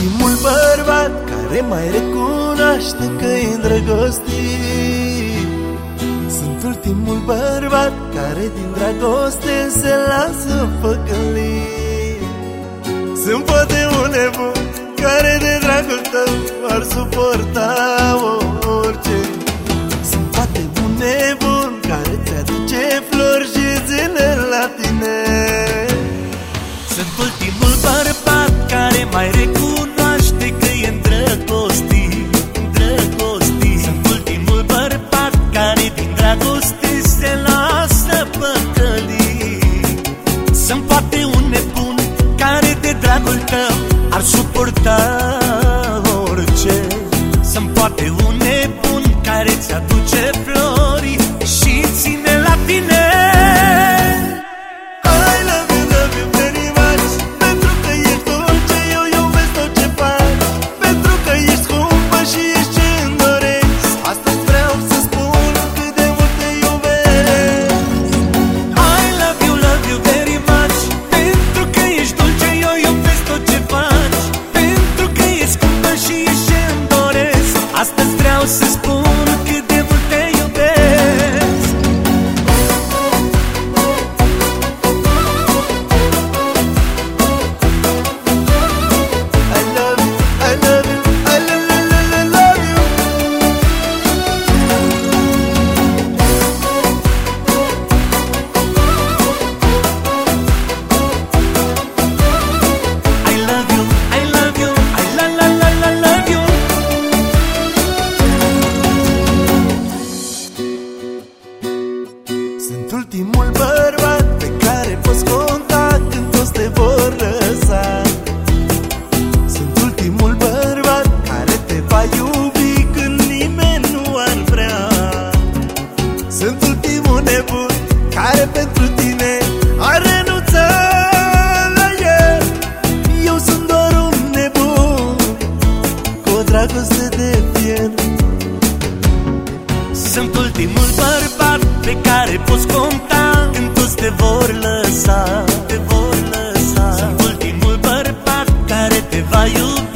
ultimul bărbat care mai recunoaște că e îndrăgostit. Sunt ultimul bărbat care din dragoste se lasă păcălit Sunt poate un nebun care de dragul tău ar suporta orice. Sunt poate un nebun dragul tău ar suporta orice. Să-mi poate un nebun care ți-a Unul bărbat pe care poți conta Când toți te vor lăsa Te vor lăsa. Sunt ultimul bărbat care te va iubi.